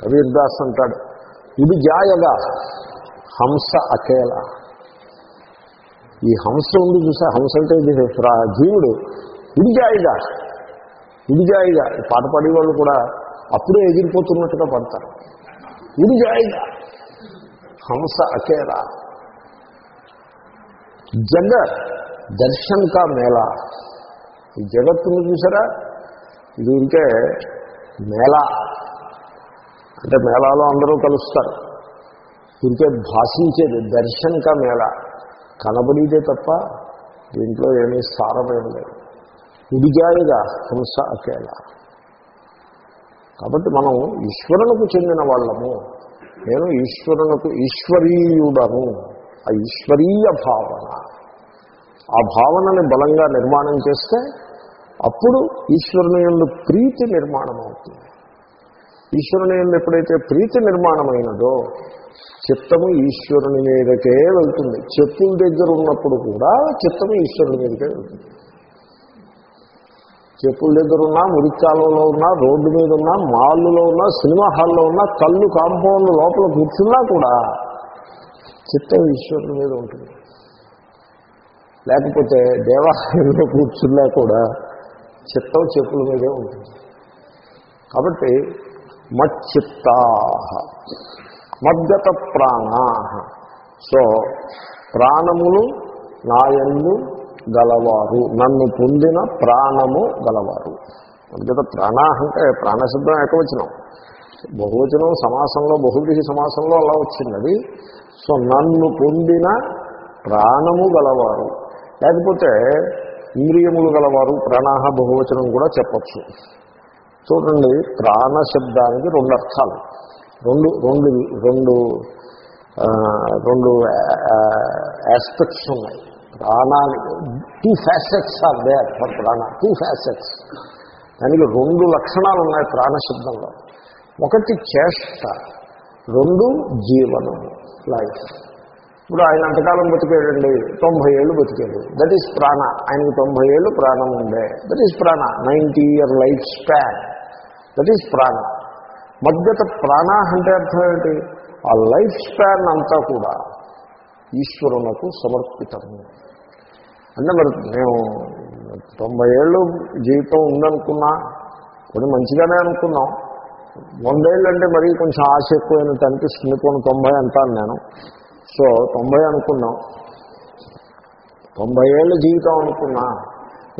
కబీర్ దాస్ అంటాడు. ఇది జాయగా హంస అకేల. ఈ హంస ఉంది చూసా హంస అంటే ఇది ప్రా- జీవుడు. జాయిగా ఉడిజాయిగా ఈ పాట పాడే వాళ్ళు కూడా అప్పుడే ఎగిరిపోతున్నట్టుగా పడతారు. ఉడిజాయిగా హంస అకేలా. జగ దర్శన్ కా మేళా. ఈ జగత్తును చూసారా? ఇది ఉంటే మేళా. అంటే మేళాలో అందరూ కలుస్తారు. ఇంకే భాషించేది దర్శన్ కా మేళ. కనబడిదే తప్ప దీంట్లో ఏమీ సారమేం లేదు. ఉడిగాయిగా హింస అకేళ కాబట్టి మనం ఈశ్వరునికి చెందిన వాళ్ళము. నేను ఈశ్వరునకు ఈశ్వరీయుడను. ఆ ఈశ్వరీయ భావన. ఆ భావనని బలంగా నిర్మాణం చేస్తే అప్పుడు ఈశ్వరుని ప్రీతి నిర్మాణం అవుతుంది ఈశ్వరుని ఎప్పుడైతే ప్రీతి నిర్మాణమైనదో చిత్తము ఈశ్వరుని మీదకే వెళ్తుంది. చెప్పుల దగ్గర ఉన్నప్పుడు కూడా చిత్తము ఈశ్వరుని మీదకే వెళ్తుంది. చెప్పుల దగ్గర ఉన్నా మురికాలలో ఉన్నా రోడ్డు మీద ఉన్నా మాల్లో ఉన్నా సినిమా హాల్లో ఉన్నా కళ్ళు కాంపౌండ్ లోపల కూర్చున్నా కూడా చిత్తం ఈశ్వరుని మీద ఉంటుంది. లేకపోతే దేవాలయంలో కూర్చున్నా కూడా చిత్తం చెప్పుల మీదే ఉంటుంది. కాబట్టి మచ్చిత్తా మద్గత ప్రాణా సో ప్రాణములు నాయందు గలవారు నన్ను పొందిన ప్రాణము గలవారు. మద్గత ప్రాణా అంటే ప్రాణశబ్దం ఏకవచనం బహువచనం సమాసంలో బహువ్రీహి సమాసంలో అలా వచ్చింది సో నన్ను పొందిన ప్రాణము గలవారు. లేకపోతే ఇంద్రియములు గలవారు ప్రాణాహ బహువచనం కూడా చెప్పచ్చు. చూడండి ప్రాణ శబ్దానికి రెండు అర్థాలు. రెండు రెండు రెండు రెండు ఆస్పెక్ట్స్ ఉన్నాయి. ప్రాణానికి two facets are there for prana two facets దానికి రెండు లక్షణాలు ఉన్నాయి ప్రాణశబ్దంలో ఒకటి చేష్ట రెండు జీవనము లైఫ్ ఇప్పుడు ఆయన అంతకాలం బతికేడండి తొంభై ఏళ్ళు బతికేడు. దట్ ఈస్ ప్రాణ ఆయనకి తొంభై ఏళ్ళు ప్రాణం ఉండే. That is prana ninety year life span that is prana madgata prana అంటే అర్థం ఏంటి? ఆ లైఫ్ స్పాన్ అంతా కూడా ఈశ్వరునకు సమర్పితము. అంటే మరి మేము తొంభై ఏళ్ళు జీవితం ఉందనుకున్నా కొన్ని మంచిగానే అనుకున్నాం. వందేళ్ళు అంటే మరీ కొంచెం ఆశ ఎక్కువైనట్టు అనిపిస్తుంది. కొన్ని తొంభై అంటాను నేను. సో తొంభై అనుకున్నాం. తొంభై ఏళ్ళ జీవితం అనుకున్నా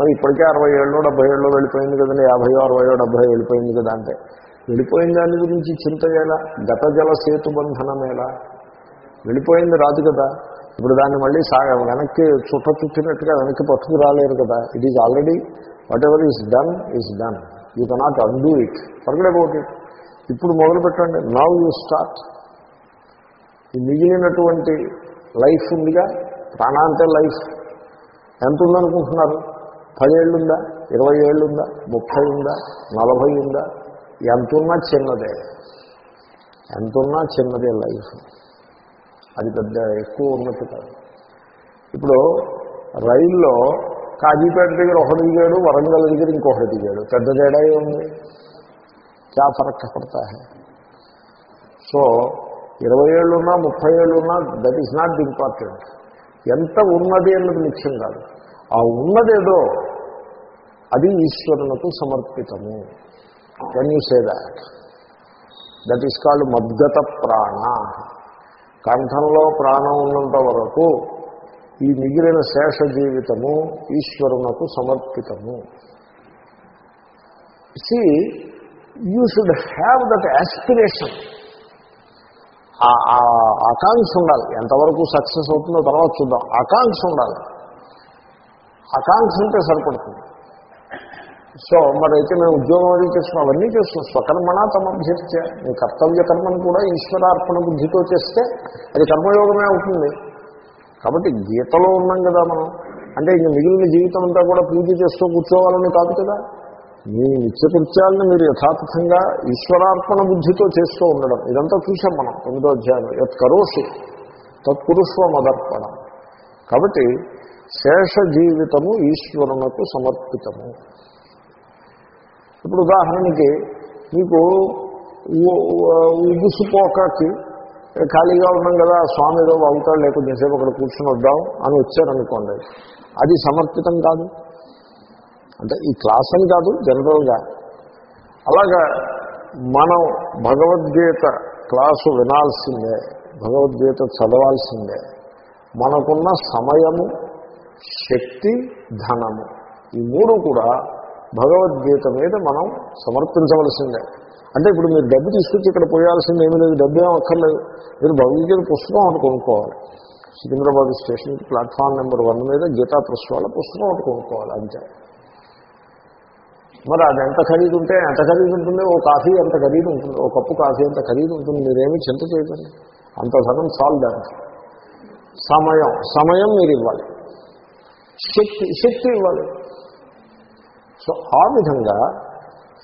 మరి ఇప్పటికే అరవై ఏళ్ళు డెబ్బై ఏళ్ళు వెళ్ళిపోయింది కదండి. యాభై అరవయో డెబ్బై వెళ్ళిపోయింది కదా అంటే. వెళ్ళిపోయిన దాని గురించి చింత ఎలా? గత జల సేతు బంధనమేలా వెళ్ళిపోయింది రాదు కదా. ఇప్పుడు దాన్ని మళ్ళీ సా వెనక్కి చుట్ట చుట్టినట్టుగా వెనక్కి పట్టుకు రాలేరు కదా. It is already whatever is done is done you cannot undo it forget about it ఇప్పుడు మొదలు పెట్టండి. నవ్ యూ స్టార్ట్ ఈ మిగిలినటువంటి లైఫ్ ఉందిగా? ప్రాణాంతే లైఫ్ ఎంత ఉందనుకుంటున్నారు? పదేళ్ళుందా? ఇరవై ఏళ్ళుందా? ముప్పై ఉందా నలభై ఉందా ఎంతున్నా చిన్నదే. ఎంతున్నా చిన్నదే లైఫ్. అది పెద్ద ఎక్కువ ఉన్నట్టు కాదు. ఇప్పుడు రైల్లో కాజీపేట దగ్గర ఒకటి దిగాడు వరంగల్ దగ్గర ఇంకొకటి దిగాడు. పెద్ద తేడా ఉంది క్యా ఫరక్ పడతా సో ఇరవై ఏళ్ళున్నా ముప్పై ఏళ్ళున్నా that is not the important ఎంత ఉన్నది అన్నది ముఖ్యం కాదు. ఆ ఉన్నదేదో అది ఈశ్వరునకు సమర్పితము. Can you say that that is called మద్గత ప్రాణ. కంఠంలో ప్రాణం ఉన్నంత వరకు ఈ మిగిలిన శేష జీవితము ఈశ్వరునకు సమర్పితము. See you should have that aspiration ఆకాంక్ష ఉండాలి. ఎంతవరకు సక్సెస్ అవుతుందో తర్వాత చూద్దాం. ఆకాంక్ష ఉండాలి. ఆకాంక్ష ఉంటే సరిపడుతుంది. సో మరైతే మేము ఉద్యోగం అది చేస్తున్నాం అవన్నీ చేస్తున్నాం. స్వకర్మణ తమ అభ్యర్థ మీ కర్తవ్య కర్మను కూడా ఈశ్వరార్పణ బుద్ధితో చేస్తే అది కర్మయోగమే అవుతుంది. కాబట్టి గీతలో ఉన్నాం కదా మనం. అంటే ఇంక మిగిలిన జీవితం అంతా కూడా పూజ చేస్తూ కూర్చోవాలని కాదు కదా. మీ నిత్యకృత్యాలను మీరు యథాతథంగా ఈశ్వరార్పణ బుద్ధితో చేస్తూ ఉండడం. ఇదంతా చూసాం మనం తొమ్మిదో అధ్యాయం. యత్ కరోషి తత్పురుష్వ మదర్పణ కాబట్టి శేష జీవితము ఈశ్వరునకు సమర్పితము. ఇప్పుడు ఉదాహరణకి మీకు ఉగుసుపోకకి ఖాళీగా ఉన్నాం కదా స్వామి ఏదో అవుతాడు లేకపోతే సేపు అక్కడ కూర్చొని వద్దాం అని వచ్చారనుకోండి అది సమర్పితం కాదు. అంటే ఈ క్లాస్ అని కాదు జనరల్గా. అలాగా మనం భగవద్గీత క్లాసు వినాల్సిందే భగవద్గీత చదవాల్సిందే. మనకున్న సమయము శక్తి ధనము. ఈ మూడు కూడా భగవద్గీత మీద మనం సమర్పించవలసిందే. అంటే ఇప్పుడు మీరు డబ్బు తీసుకొచ్చి ఇక్కడ పోయాల్సింది ఏమీ లేదు డబ్బు ఏం అక్కర్లేదు. మీరు భగవద్గీత పుస్తకం ఒకటి కొనుక్కోవాలి. సికింద్రాబాద్ స్టేషన్కి ప్లాట్ఫామ్ నెంబర్ వన్ మీద గీతా ప్రెస్ వాళ్ళ పుస్తకం ఒకటి కొనుక్కోవాలి అంతే. మరి అది ఎంత ఖరీదు ఉంటే ఎంత ఖరీదు ఉంటుంది ఓ కాఫీ ఎంత ఖరీదు ఉంటుంది ఓ కప్పు కాఫీ ఎంత ఖరీదు ఉంటుంది మీరేమీ చింత చేయకండి. అంత ధనం చాలు దానికి సమయం సమయం మీరు ఇవ్వాలి. శక్తి శక్తి ఇవ్వాలి. సో ఆ విధంగా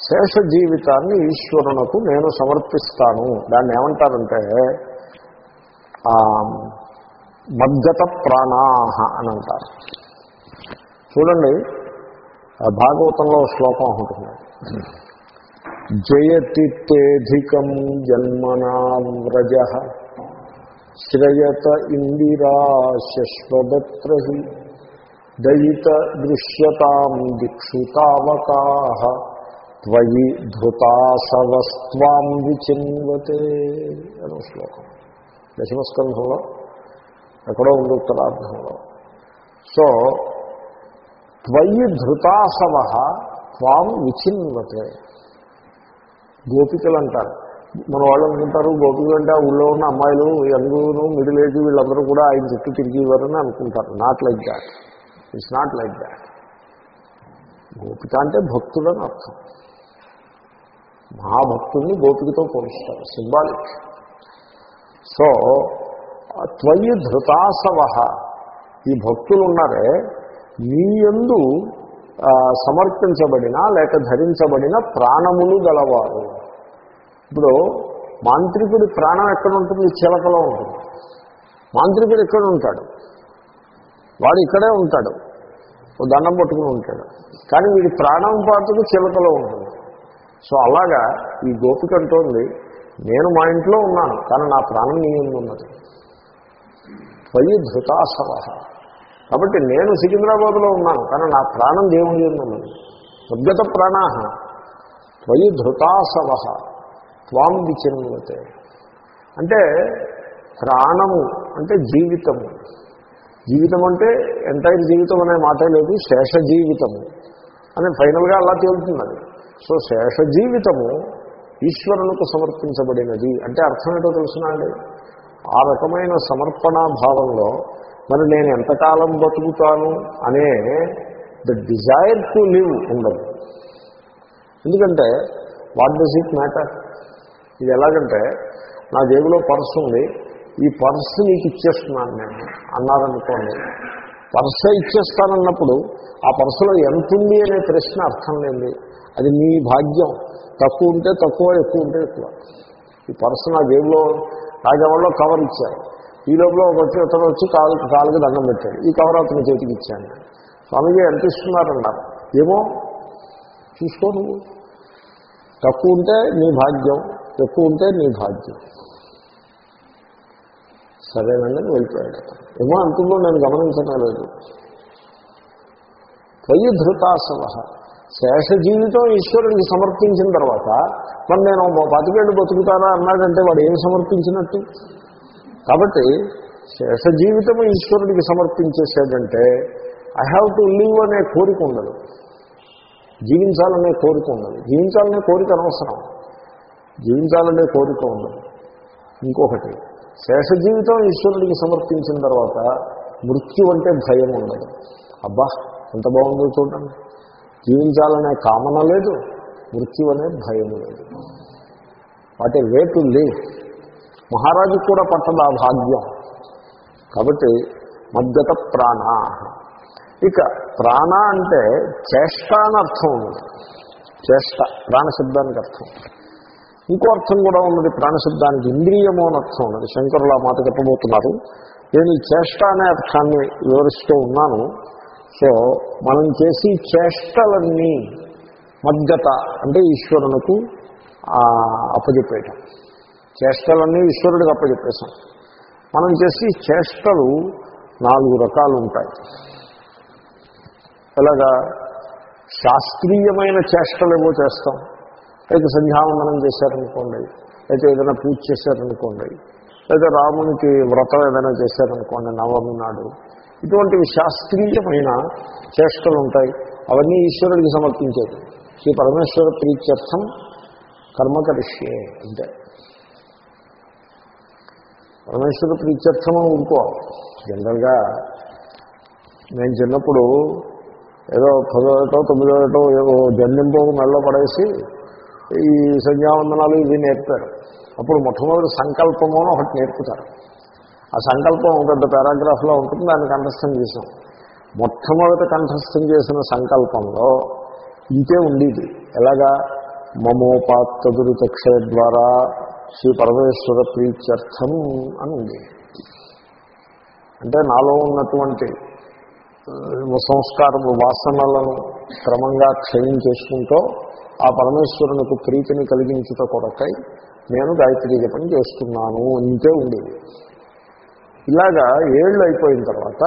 శేష జీవితాన్ని ఈశ్వరునకు నేను సమర్పిస్తాను. దాన్ని ఏమంటారంటే మద్గత ప్రాణాహ అని అంటారు. చూడండి భాగవతంలో శ్లోకం ఉంటుంది. జయతిథికం జన్మనా వ్రజ శ్రయత ఇందిరా శశ్వదత్రహి. దయిత దృశ్యతాం దిక్షుతావకా త్వయి ధృతాసవస్వాం విచిన్వతే అనే శ్లోకం. దశమస్కంధంలో ఎక్కడో ఉంది ఉత్తరార్థంలో సో త్వయి ధృతాసవ త్వాం విచిన్వతే. గోపికలు అంటారు మన వాళ్ళు అనుకుంటారు గోపికలు అంటే ఆ ఊళ్ళో ఉన్న అమ్మాయిలు యంగును మిడిల్ ఏజ్ వీళ్ళందరూ కూడా ఆయన చుట్టూ తిరిగేవారని అనుకుంటారు. Not like that it's not like that గోపిక అంటే భక్తులని అర్థం. మహాభక్తుడిని గోపికతో పోలుస్తారు. సింబాలిక్ సో త్వయి ధృతాసవ. ఈ భక్తులు ఉన్నారే మీ ఎందు సమర్పించబడిన లేక ధరించబడిన ప్రాణములు గలవారు. ఇప్పుడు మాంత్రికుడి ప్రాణం ఎక్కడ ఉంటుంది చిలకలో ఉంటుంది. మాంత్రికుడు ఎక్కడ ఉంటాడు? వాడు ఇక్కడే ఉంటాడు. దండం పట్టుకుని ఉంటాడు. కానీ వీడి ప్రాణం పాటుకు చిలకలో ఉంటుంది. సో అలాగా ఈ గోపిక అంటోంది నేను మా ఇంట్లో ఉన్నాను కానీ నా ప్రాణం నీ ఉన్నది. పై ధృతాసవ కాబట్టి నేను సికింద్రాబాద్లో ఉన్నాను కానీ నా ప్రాణం దేవుని ఉన్నది. ఉద్గత ప్రాణాహ త్వయి ధృతాసవ త్వాం విచిన్వతే. అంటే ప్రాణము అంటే జీవితము. జీవితం అంటే ఎంటైర్ జీవితం అనే మాట లేదు శేష జీవితము. అని ఫైనల్గా అలా తేలుతున్నది. సో శేష జీవితము ఈశ్వరులకు సమర్పించబడినది. అంటే అర్థం ఏంటో తెలుసునండి ఆ రకమైన సమర్పణా భావంలో మరి నేను ఎంతకాలం బతుకుతాను అనే ద డిజైర్ టు లివ్ ఉండదు. ఎందుకంటే వాట్ డస్ ఇట్ మ్యాటర్ ఇది ఎలాగంటే నా జేబులో పర్సు ఉంది. ఈ పర్సు నీకు ఇచ్చేస్తున్నాను నేను అన్నారనుకోండి. పర్స్ ఇచ్చేస్తానన్నప్పుడు ఆ పర్సులో ఎంత ఉంది అనే ప్రశ్న అర్థం లేదు అది మీ భాగ్యం. తక్కువ ఉంటే తక్కువ ఎక్కువ ఉంటే ఎక్కువ. ఈ పర్సు నా జేబులో రాజవాళ్ళలో కవర్ ఇచ్చారు. ఈ లోపల ఒకటి అతను వచ్చి కాలు కాలుకి దండం పెట్టాడు. ఈ కవర్ అతని చేతికి ఇచ్చాను స్వామిజీ ఎంత ఇస్తున్నారన్నారు. ఏమో? చూసుకో నువ్వు. తక్కువ ఉంటే నీ భాగ్యం ఎక్కువ ఉంటే నీ భాగ్యం. సరేనండి వెళ్ళిపోయాడు. ఏమో అంటుందో నేను గమనించడం లేదు త్వయి ధృతాసవ శేష జీవితం ఈశ్వరుడికి సమర్పించిన తర్వాత మరి నేను బతికేళ్ళు బతుకుతానా అన్నాడంటే వాడు ఏం సమర్పించినట్టు? కాబట్టి శేష జీవితం ఈశ్వరుడికి సమర్పించేసాడంటే ఐ హ్యావ్ టు లివ్ అనే కోరిక ఉండదు. జీవించాలనే కోరిక ఉండదు. జీవించాలనే కోరిక అనవసరం. జీవించాలనే కోరిక ఉండదు. ఇంకొకటి శేష జీవితం ఈశ్వరుడికి సమర్పించిన తర్వాత మృత్యు అంటే భయం ఉండదు. అబ్బా ఎంత బాగుందో చూడండి. జీవించాలనే కామన లేదు మృత్యు అనే భయం లేదు. వాటి వే టు లివ్ మహారాజుకు కూడా పట్టదు ఆ భాగ్యం. కాబట్టి మద్గత ప్రాణ. ఇక ప్రాణ అంటే చేష్ట అని అర్థం ఉంది. చేష్ట ప్రాణశబ్దానికి అర్థం. ఇంకో అర్థం కూడా ఉన్నది ప్రాణశబ్దానికి. ఇంద్రియము అని అర్థం ఉన్నది. శంకరులు ఆ మాట చెప్పబోతున్నారు. నేను ఈ చేష్ట అనే అర్థాన్ని వివరిస్తూ ఉన్నాను. సో మనం చేసి చేష్టలన్నీ మద్గత అంటే ఈశ్వరునకు అప్పజెప్పేయటం. చేష్టలన్నీ ఈశ్వరుడికి అప్పజెప్పేశాం. మనం చేసి చేష్టలు నాలుగు రకాలు ఉంటాయి. ఇలాగా శాస్త్రీయమైన చేష్టలు ఏవో చేస్తాం. అయితే సంధ్యావందనం చేశారనుకోండి అయితే ఏదైనా పూజ చేశారనుకోండి లేదా రామునికి వ్రతం ఏదైనా చేశారనుకోండి నవమి నాడు ఇటువంటివి శాస్త్రీయమైన చేష్టలు ఉంటాయి అవన్నీ ఈశ్వరుడికి సమర్పించేది. శ్రీ పరమేశ్వర ప్రీత్యర్థం కర్మకరిష్యే అంటే. పరమేశ్వర ప్రీత్యర్థం ఊరుకో. జనరల్గా నేను చిన్నప్పుడు ఏదో పదో ఏటో తొమ్మిదో ఏటో ఏదో జన్మింపు మెల్ల పడేసి ఈ సంధ్యావందనాలు ఇవి నేర్పారు అప్పుడు మొట్టమొదటి సంకల్పము అని ఒకటి నేర్పుతారు. ఆ సంకల్పం ఒక పెద్ద పారాగ్రాఫ్లో ఉంటుంది దాన్ని కంఠస్థం చేసాం మొట్టమొదట కంఠస్థం చేసిన సంకల్పంలో ఇంకే ఉండేది. ఎలాగా? మమోపాత్తదురుతక్షయ ద్వారా శ్రీ పరమేశ్వర ప్రీత్యర్థం అని ఉంది అంటే నాలో ఉన్నటువంటి సంస్కారము వాసనలను క్రమంగా క్షయం చేసుకుంటూ ఆ పరమేశ్వరునికి ప్రీతిని కలిగించుట కొరకై నేను గాయత్రీ జపం చేస్తున్నాను ఇంతే ఉండేది. ఇలాగా ఏళ్ళు అయిపోయిన తర్వాత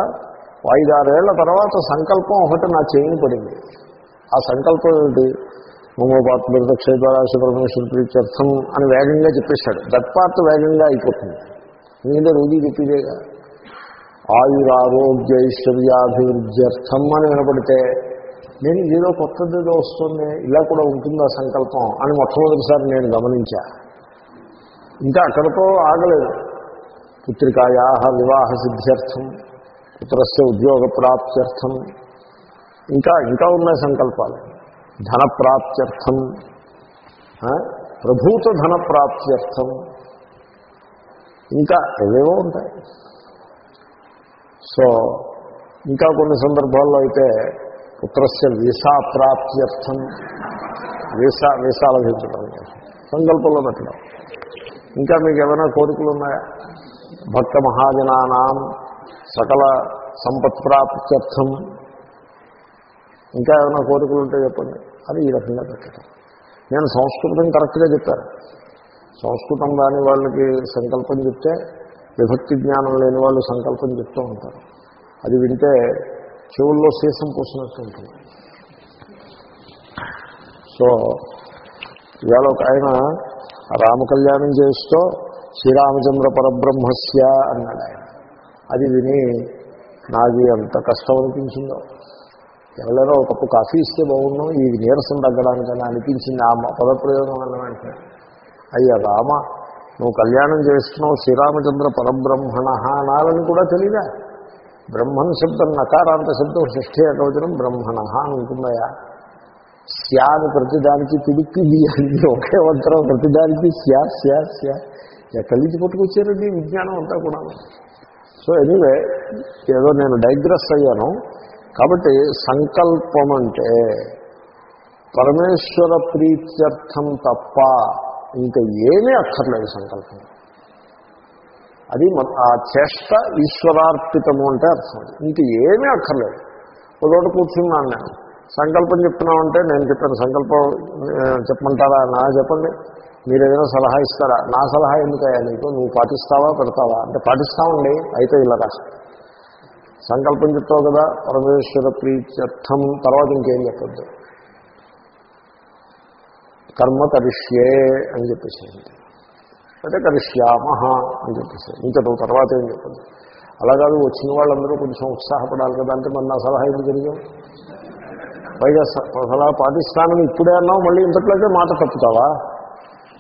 ఐదారేళ్ళ తర్వాత సంకల్పం ఒకటి నా చేయని పడింది. ఆ సంకల్పం ఏంటి మమోపాత్మ క్షేత్రాశి పరమేశ్వర ప్రీత్యర్థం అని వేగంగా చెప్పేశాడు. దట్ పార్ట్ వేగంగా అయిపోతుంది. ఎందుకంటే రోజు చెప్పేదేగా? ఆయురారోగ్య ఐశ్వర్యాభివృద్ధ్యర్థం అని వినపడితే నేను ఏదో కొత్తది ఏదో వస్తుంది ఇలా కూడా ఉంటుందా సంకల్పం అని మొట్టమొదటిసారి నేను గమనించా. ఇంకా అక్కడతో ఆగలేదు. పుత్రికాయా వివాహ సిద్ధ్యర్థం పుత్రస్య ఉద్యోగ ప్రాప్త్యర్థం ఇంకా ఇంకా ఉన్నాయి సంకల్పాలు. ధన ప్రాప్త్యర్థం ప్రభూత ధన ప్రాప్త్యర్థం ఇంకా ఏవేవో ఉంటాయి. సో ఇంకా కొన్ని సందర్భాల్లో అయితే పుత్రస్య వీసా ప్రాప్త్యర్థం వీసా వీసా లభించడం సంకల్పంలో పెట్టడం. ఇంకా మీకు ఏమైనా కోరికలు ఉన్నాయా భక్త మహాజనానాం సకల సంపత్ ప్రాప్త్యర్థం ఇంకా ఏమైనా కోరికలు ఉంటే చెప్పండి. అని ఈ రకంగా పెట్టడం. నేను సంస్కృతం కరెక్ట్గా చెప్పాను. సంస్కృతం రాని వాళ్ళకి సంకల్పం చెప్తే విభక్తి జ్ఞానం లేని వాళ్ళు సంకల్పం చెప్తూ ఉంటారు. అది వింటే చెవుల్లో సీసం పోసినట్టు ఉంటుంది సో ఇవాళ ఒక ఆయన రామకళ్యాణం చేస్తూ శ్రీరామచంద్ర పరబ్రహ్మస్య అన్నాడు ఆయన. అది విని నాది ఎంత కష్టం అనిపించిందో. ఎవరైనా ఒక కప్పు కాఫీ ఇస్తే బాగున్నాం ఈ నీరసం తగ్గడానికని అనిపించింది ఆ పదప్రయోగం వల్ల వెంటనే. అయ్యా రామ నువ్వు కళ్యాణం చేస్తున్నావు శ్రీరామచంద్ర పరబ్రహ్మణ అనాలని కూడా తెలియదా? బ్రహ్మన్ శబ్దం నకారాంత శబ్దం షష్ఠీ ఏకవచనం బ్రహ్మణ అని ఉంటుందయా స్యా ప్రతిదానికి పిడికి బియ్యానికి ఒకే మంత్రం ప్రతిదానికి స్యా స్యా స్యా. ఎక్కడి నుంచి పట్టుకొచ్చారండి విజ్ఞానం అంతా కూడా. సో ఎనీవే ఏదో నేను డైగ్రెస్ అయ్యాను. కాబట్టి సంకల్పం అంటే పరమేశ్వర ప్రీత్యర్థం తప్ప ఇంకా ఏమీ అక్కర్లేదు సంకల్పం. అది ఆ చేష్ట ఈశ్వరార్పితము అంటే అర్థం ఇంక ఏమీ అక్కర్లేదు. ఒకటి కూర్చున్నాను నేను. సంకల్పం చెప్తున్నామంటే నేను చెప్పాను. సంకల్పం చెప్పమంటారా? నా చెప్పండి. మీరు ఏదైనా సలహా ఇస్తారా? నా సలహా ఎందుకయ్యా నీకు? నువ్వు పాటిస్తావా పెడతావా? అంటే పాటిస్తామండి. అయితే ఇలా సంకల్పం చెప్తావు కదా పరమేశ్వర ప్రీత్యర్థం. తర్వాత ఇంకేం చెప్పద్దు. కర్మ కరిష్యే అని చెప్పేసింది అంటే కరిష్యామహ అని చెప్పేసి. ఇంకా తర్వాత ఏం చెప్పండి అలా కాదు వచ్చిన వాళ్ళందరూ కొంచెం ఉత్సాహపడాలి కదా అంటే మన నా సలహా ఎందుకు జరిగాం పైగా సలహా పాటిస్తానని ఇప్పుడే అన్నావు మళ్ళీ ఇంతట్లోకే మాట తప్పుతావా?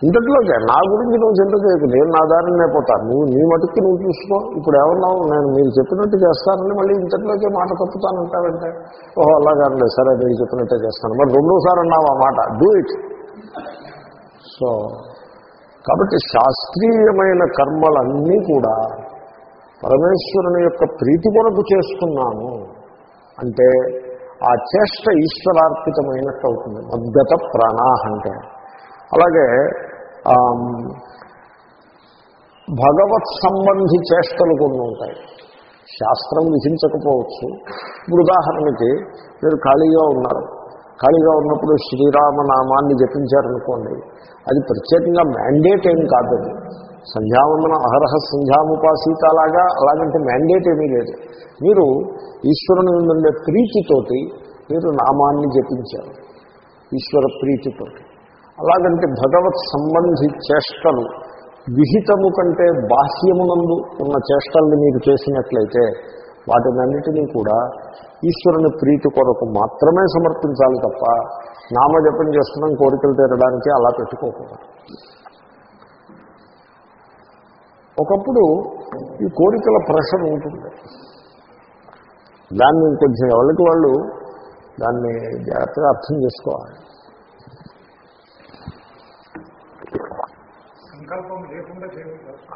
ఇంతట్లోకే నా గురించి నువ్వు చింత చేయకు నేను నా దారిని నేను పోతాను నువ్వు నీ మటుకు నువ్వు చూసుకో. ఇప్పుడు ఏమన్నావు? నేను మీరు చెప్పినట్టు చేస్తానని మళ్ళీ ఇంతట్లోకే మాట తప్పుతానంటావంటే? ఓహో అలాగండి సరే నేను చెప్పినట్టే చేస్తాను. మరి రెండోసారి అన్నావు ఆ మాట. డూ ఇట్ సో కాబట్టి శాస్త్రీయమైన కర్మలన్నీ కూడా పరమేశ్వరుని యొక్క ప్రీతి కొరకు చేస్తున్నాను అంటే ఆ చేష్ట ఈశ్వరార్పితమైనట్టు అవుతుంది. మద్గత ప్రాణాహ అంటే. అలాగే భగవత్ సంబంధి చేష్టలు కొన్ని ఉంటాయి. శాస్త్రం విధించకపోవచ్చు. ఇప్పుడు ఉదాహరణకి మీరు ఖాళీగా ఉన్నారు. ఖాళీగా ఉన్నప్పుడు శ్రీరామ నామాన్ని జపించారనుకోండి అది ప్రత్యేకంగా మ్యాండేట్ ఏం కాదు. అది సంధ్యావందన అహరహ సంధ్యాముపాసీతలాగా అలాగంటే మ్యాండేట్ ఏమీ లేదు. మీరు ఈశ్వరుని ఉండే ప్రీతితోటి మీరు నామాన్ని జపించారు ఈశ్వర ప్రీతితోటి. అలాగంటే భగవత్ సంబంధి చేష్టలు విహితము కంటే బాహ్యమునందు ఉన్న చేష్టల్ని మీరు చేసినట్లయితే వాటినన్నిటినీ కూడా ఈశ్వరుని ప్రీతి కొరకు మాత్రమే సమర్పించాలి తప్ప నామజపం చేస్తున్నాం కోరికలు తీరడానికి అలా పెట్టుకోకూడదు. ఒకప్పుడు ఈ కోరికల ప్రెషర్ ఉంటుంది. దాన్ని కొంచెం ఎవరికి వాళ్ళు దాన్ని జాగ్రత్తగా అర్థం చేసుకోవాలి.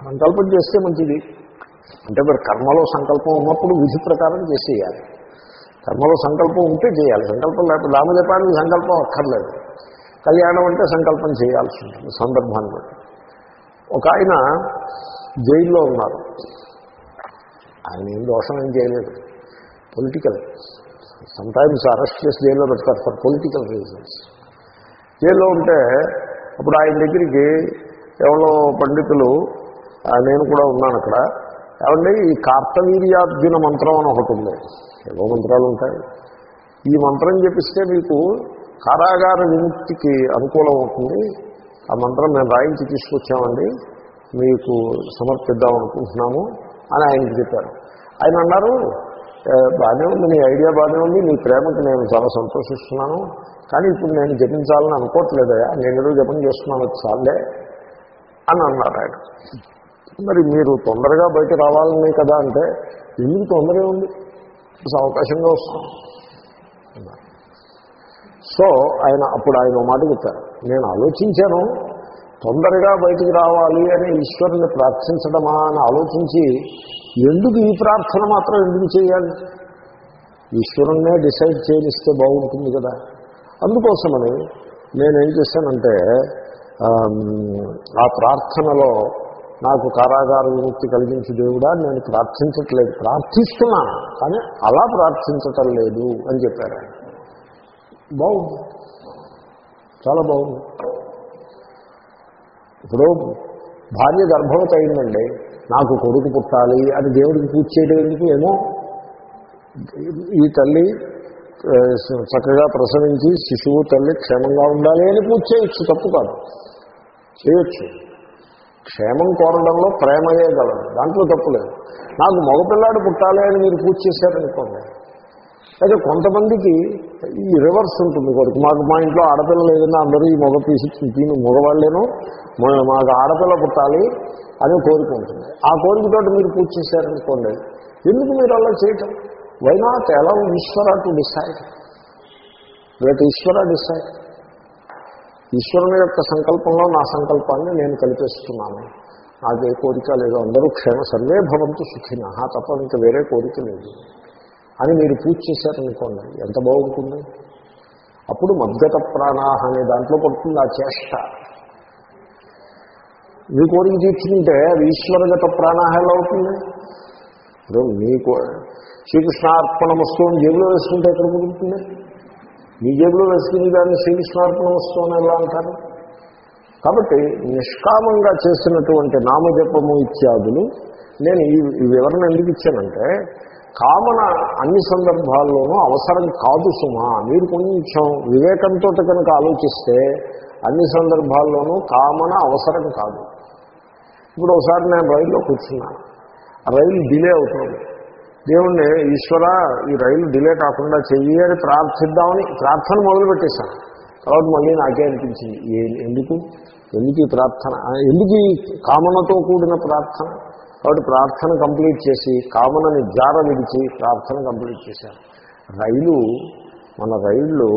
సంకల్పం చేస్తే మంచిది. అంటే మరి కర్మలో సంకల్పం ఉన్నప్పుడు విధి ప్రకారం చేసేయాలి. కర్మలో సంకల్పం ఉంటే చేయాలి. సంకల్పం లేకపోతే నామజపానికి సంకల్పం అక్కర్లేదు. కళ్యాణం అంటే సంకల్పం చేయాల్సి ఉంటుంది సందర్భాన్ని బట్టి. ఒక ఆయన జైల్లో ఉన్నారు. ఆయన ఏం దోషం ఏం చేయలేదు. పొలిటికల్ సమ్టైమ్స్ అరెస్ట్ చేసి జైల్లో పెడతారు ఫర్ పొలిటికల్ రీజన్స్ జైల్లో ఉంటే అప్పుడు ఆయన దగ్గరికి ఎవరో పండితులు నేను కూడా ఉన్నాను అక్కడ. ఏమంటే ఈ కార్తవీర్యార్జున మంత్రం అని ఒకటి ఉంది. ఏవో మంత్రాలు ఉంటాయి. ఈ మంత్రం చెప్పిస్తే మీకు కారాగార విముక్తికి అనుకూలం అవుతుంది. ఆ మంత్రం మేము రాయించి తీసుకొచ్చామండి. మీకు సమర్పిద్దాం అనుకుంటున్నాము అని ఆయనకి చెప్పారు. ఆయన అన్నారు బాగానే ఉంది నీ ఐడియా బాగానే ఉంది నీ ప్రేమకి నేను చాలా సంతోషిస్తున్నాను. కానీ ఇప్పుడు నేను జపించాలని అనుకోవట్లేదయా నేను ఏదో జపం చేస్తున్నాను చాలే అని అన్నారు ఆయన. మరి మీరు తొందరగా బయట రావాలని కదా అంటే ఎందుకు తొందరగా ఉంది? అవకాశంగా వస్తాం సో ఆయన అప్పుడు ఆయన మాట చెప్పారు. నేను ఆలోచించాను తొందరగా బయటికి రావాలి అని ఈశ్వరుని ప్రార్థించడమా అని ఆలోచించి ఎందుకు ఈ ప్రార్థన మాత్రం ఎందుకు చేయాలి? ఈశ్వరుణ్ణే డిసైడ్ చేయనిస్తే బాగుంటుంది కదా. అందుకోసమని నేనేం చేశానంటే ఆ ప్రార్థనలో నాకు కారాగార విముక్తి కలిగించి దేవుడా నేను ప్రార్థించట్లేదు. ప్రార్థిస్తున్నాను కానీ అలా ప్రార్థించటం లేదు అని చెప్పారు ఆయన. బాగుంది. చాలా బాగుంది. ఇప్పుడు భార్య గర్భవతి అయిందండి. నాకు కొడుకు పుట్టాలి అని దేవుడికి పూజ చేయడం ఎందుకు ఏమో? ఈ తల్లి చక్కగా ప్రసవించి శిశువు తల్లి క్షేమంగా ఉండాలి అని పూజ చేయొచ్చు తప్పు కాదు. చేయొచ్చు. క్షేమం కోరడంలో ప్రేమయే గలదు. దాంట్లో తప్పు లేదు. నాకు మగపిల్లాడు పుట్టాలి అని మీరు పూజ చేశారనుకోండి. అయితే కొంతమందికి ఈ రివర్స్ ఉంటుంది కొడుకు. మాకు మా ఇంట్లో ఆడపిల్ల లేదన్నా అందరూ ఈ మగ పీసి తిని మగవాళ్ళేను మాకు ఆడపిల్ల పుట్టాలి అని కోరిక ఉంటుంది. ఆ కోరికతోటి మీరు పూజ చేశారనుకోండి ఎందుకు మీరు అలా చేయటం? వై తెలవ ఎలా Ishwara to decide let Ishwara decide ఈశ్వరుని యొక్క సంకల్పంలో నా సంకల్పాన్ని నేను కల్పిస్తున్నాను. నాకే కోరిక లేదు. అందరూ క్షేమ సర్వే భవంతు సుఖిన. తప్ప ఇంకా వేరే కోరిక లేదు. అని మీరు పూజ చేశారనుకోండి ఎంత బాగుంటుంది? అప్పుడు మద్గత ప్రాణాహ అనే దాంట్లో పడుతుంది ఆ చేష్ట. మీ కోరిక తీర్చుకుంటే అది ఈశ్వరగత ప్రాణాహ ఎలా అవుతుంది? మీ కో శ్రీకృష్ణార్పణమస్తు అని జేబులో వేసుకుంటే ఎక్కడ కుదురుతుంది? మీ జేబులో వేసుకుని దాన్ని శ్రీకృష్ణార్పణ వస్తువుని ఎలా అంటారు? కాబట్టి నిష్కామంగా చేసినటువంటి నామజపము ఇత్యాదులు నేను ఈ ఈ వివరణ ఎందుకు ఇచ్చానంటే కామన అన్ని సందర్భాల్లోనూ అవసరం కాదు సుమా. మీరు కొంచెం వివేకంతో కనుక ఆలోచిస్తే అన్ని సందర్భాల్లోనూ కామన అవసరం కాదు. ఇప్పుడు ఒకసారి నేను రైల్లో కూర్చున్నాను రైలు డిలే అవుతుంది. దేవుణ్ణి ఈశ్వర ఈ రైలు డిలే కాకుండా చెయ్యి అని ప్రార్థిద్దామని ప్రార్థన మొదలుపెట్టేశాను తర్వాత మళ్ళీ నాకే అనిపించింది ఎందుకు? ఎందుకు ఈ ప్రార్థన? ఎందుకు ఈ కామనతో కూడిన ప్రార్థన? కాబట్టి ప్రార్థన కంప్లీట్ చేసి కామనని జార విడిచి ప్రార్థన కంప్లీట్ చేశాను రైలు మన రైళ్ళు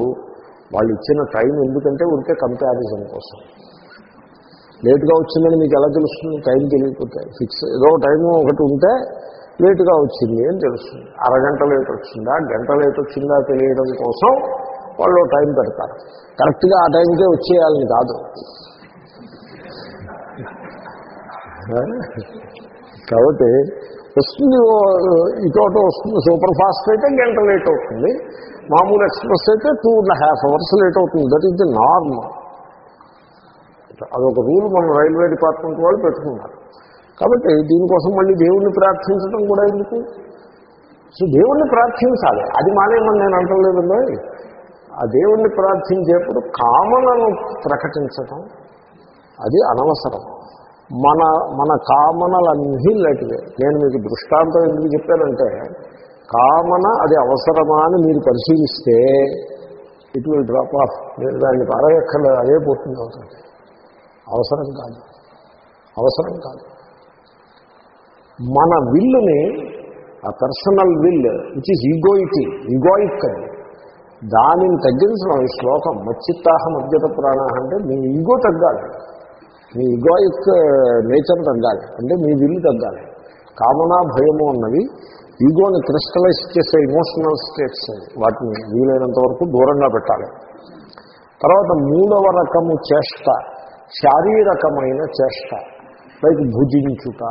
వాళ్ళు ఇచ్చిన టైం ఎందుకంటే ఉంటే కంపారిజన్ కోసం. లేట్గా వచ్చిందని మీకు ఎలా తెలుస్తుంది? టైం తెలియకపోతే. ఫిక్స్ ఏదో టైం ఒకటి ఉంటే లేటుగా వచ్చింది అని తెలుస్తుంది. అరగంట లేట్ వచ్చిందా? గంట లేట్ వచ్చిందా తెలియడం కోసం వాళ్ళు టైం పెడతారు. కరెక్ట్గా ఆ టైంకే వచ్చేయాలని కాదు. కాబట్టి వస్తుంది ఓ- ఇటోటో వస్తుంది సూపర్ ఫాస్ట్ అయితే గంట లేట్ అవుతుంది. మామూలు ఎక్స్ప్రెస్ అయితే two and half hours late అవుతుంది. దట్ ఈస్ ది నార్మల్ అదొక రూల్ మన రైల్వే డిపార్ట్మెంట్ వాళ్ళు పెట్టుకున్నారు. కాబట్టి దీనికోసం మళ్ళీ దేవుణ్ణి ప్రార్థించడం కూడా ఎందుకు? సో దేవుణ్ణి ప్రార్థించాలి. అది మానేమని నేను అంటలేదండి ఆ దేవుణ్ణి ప్రార్థించేప్పుడు కామనను ప్రకటించటం అది అనవసరం. మన మన కామనలన్నీ ఇలాంటివే నేను మీకు దృష్టాంతం ఎందుకు చెప్పానంటే కామన అది అవసరమా అని మీరు పరిశీలిస్తే ఇట్ విల్ డ్రాప్ ఆఫ్ మీరు దాన్ని పారయక్కర్లేదు అదే పోతుంది అవసరం. అవసరం కాదు. అవసరం కాదు. మన విల్లుని ఆ personal will which is egoity egoic అది దానిని తగ్గించడం ఈ శ్లోకం. మచ్చిత్తాహ మధ్యత ప్రాణ అంటే మీ ఈగో తగ్గాలి. మీ ఈగోయిక్ నేచర్ uh, తగ్గాలి. అంటే మీ విల్లు తగ్గాలి. కామనా భయము అన్నవి ఈగోని క్రిస్టలైజ్ చేసే ఇమోషనల్ స్టేట్స్ వాటిని వీలైనంత వరకు దూరంగా పెట్టాలి. తర్వాత మూడవ రకము చేష్ట శారీరకమైన చేష్ట లైక్ భుజించుట.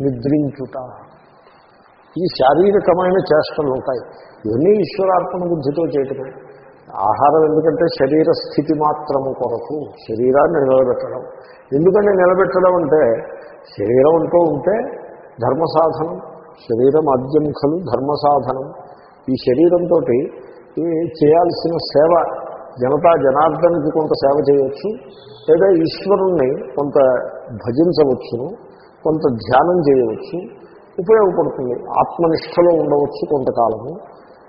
నిద్రించుట. ఈ శారీరకమైన చేష్టలు ఉంటాయి. ఇవన్నీ ఈశ్వరార్పణ బుద్ధితో చేయటమే. ఆహారం ఎందుకంటే శరీర స్థితి మాత్రము కొరకు శరీరాన్ని నిలబెట్టడం. ఎందుకంటే నిలబెట్టడం అంటే శరీరం అంటూ ఉంటే ధర్మ సాధనం శరీరం అద్యం ఖలు ధర్మ సాధనం. ఈ శరీరంతో చేయాల్సిన సేవ జనతా జనార్దనికి కొంత సేవ చేయవచ్చు లేదా ఈశ్వరుణ్ణి కొంత భజించవచ్చును. కొంత ధ్యానం చేయవచ్చు ఉపయోగపడుతుంది. ఆత్మనిష్టలో ఉండవచ్చు కొంతకాలము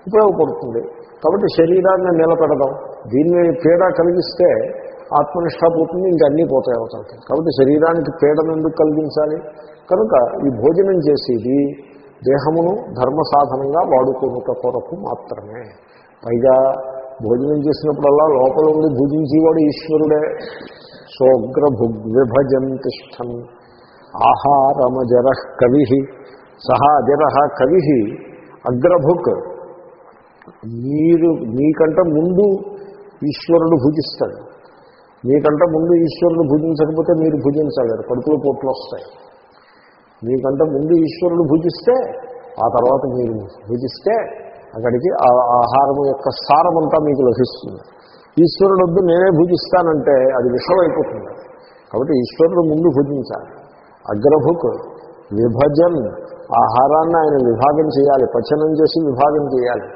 ఉపయోగపడుతుంది. కాబట్టి శరీరాన్ని నిలబెడదాం. దీన్ని పీడ కలిగిస్తే ఆత్మనిష్ట పోతుంది ఇంకా అన్నీ పోతాయి అవుతాయి కాబట్టి శరీరానికి పీడను ఎందుకు కలిగించాలి? కనుక ఈ భోజనం చేసేది దేహమును ధర్మ సాధనంగా వాడుకోనుట కొరకు మాత్రమే. పైగా భోజనం చేసినప్పుడల్లా లోపల ఉండి భుజించేవాడు ఈశ్వరుడే. సోగ్ర విభజం తిష్టం ఆహారమజర కవి. సహా అజర కవి. అగ్రభుక్. మీరు మీకంటే ముందు ఈశ్వరుడు భుజిస్తాడు. మీకంటే ముందు ఈశ్వరుడు భుజించకపోతే మీరు భుజించలేరు కడుపులో పోట్లు వస్తాయి. మీకంటే ముందు ఈశ్వరుడు భుజిస్తే ఆ తర్వాత మీరు భుజిస్తే అక్కడికి ఆ ఆహారం యొక్క సారమంతా మీకు లభిస్తుంది. ఈశ్వరుడు వద్దు నేనే భుజిస్తానంటే అది విషమైపోతుంది కాబట్టి ఈశ్వరుడు ముందు భుజించాలి. అగ్రభుక్ విభజన్ ఆహారాన్ని ఆయన విభాగం చేయాలి పచనం చేసి విభాగం చేయాలి.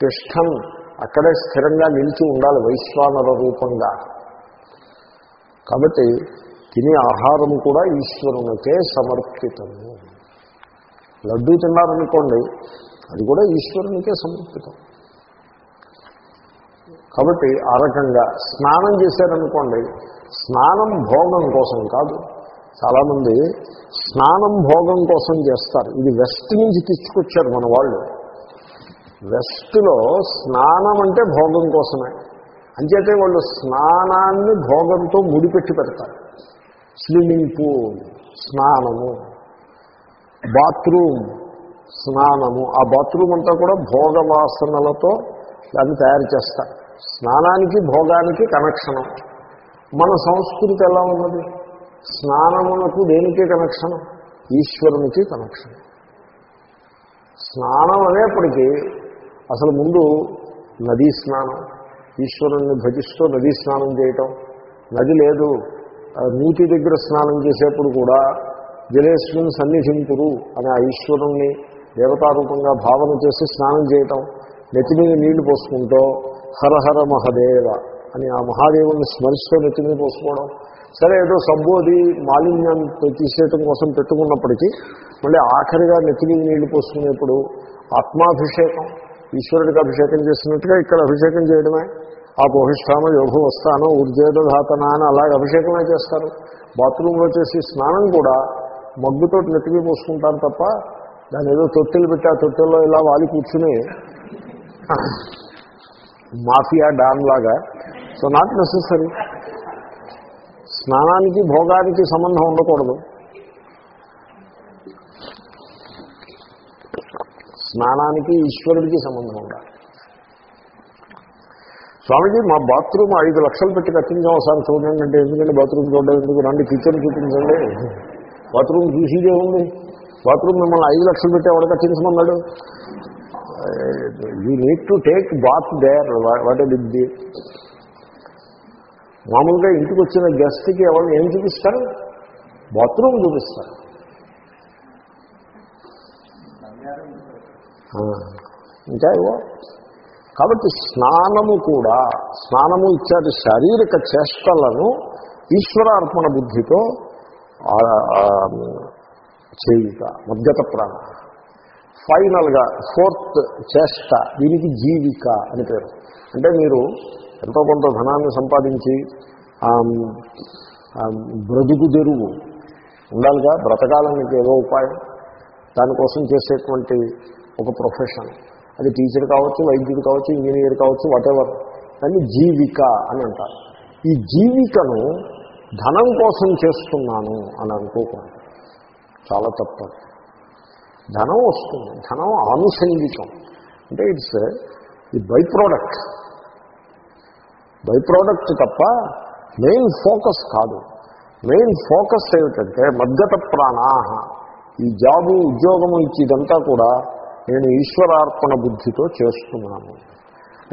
తిష్టం అక్కడే స్థిరంగా నిలిచి ఉండాలి వైశ్వానర రూపంగా. కాబట్టి తినే ఆహారం కూడా ఈశ్వరునికే సమర్పితము. లడ్డూ తిన్నారనుకోండి అది కూడా ఈశ్వరునికే సమర్పితం. కాబట్టి ఆ రకంగా స్నానం చేశారనుకోండి స్నానం భోగం కోసం కాదు. చాలామంది స్నానం భోగం కోసం చేస్తారు. ఇది వెస్ట్ నుంచి తెచ్చుకొచ్చారు మన వాళ్ళు. వెస్ట్లో స్నానం అంటే భోగం కోసమే. అంచేతే వాళ్ళు స్నానాన్ని భోగంతో ముడిపెట్టి పెడతారు. స్విమ్మింగ్ పూల్ స్నానము బాత్రూమ్ స్నానము. ఆ బాత్రూమ్ అంతా కూడా భోగవాసనలతో దాన్ని తయారు చేస్తారు. స్నానానికి భోగానికి కనెక్షను. మన సంస్కృతి ఎలా ఉన్నది? స్నానమునకు దేనికి కనెక్షన్? ఈశ్వరునికి కనెక్షన్. స్నానం అనేప్పటికీ అసలు ముందు నదీ స్నానం ఈశ్వరుణ్ణి భజిస్తూ నదీ స్నానం చేయటం. నది లేదు. నీటి దగ్గర స్నానం చేసేప్పుడు కూడా జలేశ్వరుని సన్నిధింపురు అని ఆ ఈశ్వరుణ్ణి దేవతారూపంగా భావన చేసి స్నానం చేయటం. నెత్తి మీద నీళ్ళు పోసుకుంటూ హరహర మహదేవ అని ఆ మహాదేవుని స్మరిస్తూ నెత్తి మీద పోసుకోవడం. సరే ఏదో సబ్బు అది మాలిన్యం తీసేయటం కోసం పెట్టుకున్నప్పటికీ మళ్ళీ ఆఖరిగా నెత్తి నీళ్ళు పోసుకునేప్పుడు ఆత్మాభిషేకం ఈశ్వరుడికి అభిషేకం చేసినట్టుగా ఇక్కడ అభిషేకం చేయడమే. ఆ పోహిష్టామ యోగ వస్తాను ఊర్జేదాతన అని అలాగే అభిషేకమే చేస్తారు. బాత్రూంలో చేసి స్నానం కూడా మగ్గుతో నెత్తిమి పోసుకుంటారు తప్ప దాని ఏదో తొట్టెలు పెట్టి ఆ తొట్టెల్లో ఇలా వాలి కూర్చుని మాఫియా డాన్ లాగా. సో నాట్ నెసెసరీ స్నానానికి భోగానికి సంబంధం ఉండకూడదు. స్నానానికి ఈశ్వరుడికి సంబంధం ఉండాలి. స్వామీజీ మా బాత్రూమ్ ఐదు లక్షలు పెట్టి కట్టించాం ఒకసారి చూడండి అంటే ఎందుకంటే బాత్రూమ్ చూడడం ఎందుకు? రండి కిచెన్ చూపించండి. బాత్రూమ్ చూసిదే ఉంది. బాత్రూమ్ మిమ్మల్ని ఐదు లక్షలు పెట్టి ఎవడ కట్టించమన్నాడు? You need to take bath there what big the మామూలుగా ఇంటికి వచ్చిన గెస్ట్కి ఎవరు ఏం చూపిస్తారు? బాత్రూమ్ చూపిస్తారు. ఇంకా ఇవో కాబట్టి స్నానము కూడా స్నానము ఇత్యాది శారీరక చేష్టలను ఈశ్వరార్పణ బుద్ధితో చేయుట మద్గత ప్రాణ. ఫైనల్గా ఫోర్త్ చేష్ట దీనికి జీవిక అని పేరు. అంటే మీరు ఎంతో కొంత ధనాన్ని సంపాదించి బ్రతుకు తెరువు. ఉండాలిగా బ్రతకాలనికి ఏదో ఉపాయం. దానికోసం చేసేటువంటి ఒక ప్రొఫెషన్. అది టీచర్ కావచ్చు వైద్యుడు కావచ్చు ఇంజనీర్ కావచ్చు వాటెవర్ దాన్ని జీవిక అని అంటారు. ఈ జీవికను ధనం కోసం చేస్తున్నాను అని అనుకోకూడదు. చాలా తప్పదు ధనం వస్తుంది. ధనం ఆనుషంగికం అంటే it's a by product by product తప్ప మెయిన్ ఫోకస్ కాదు. మెయిన్ ఫోకస్ ఏమిటంటే మద్గత ప్రాణాహ ఈ జాబు ఉద్యోగము ఇచ్చిదంతా కూడా నేను ఈశ్వరార్పణ బుద్ధితో చేస్తున్నాను.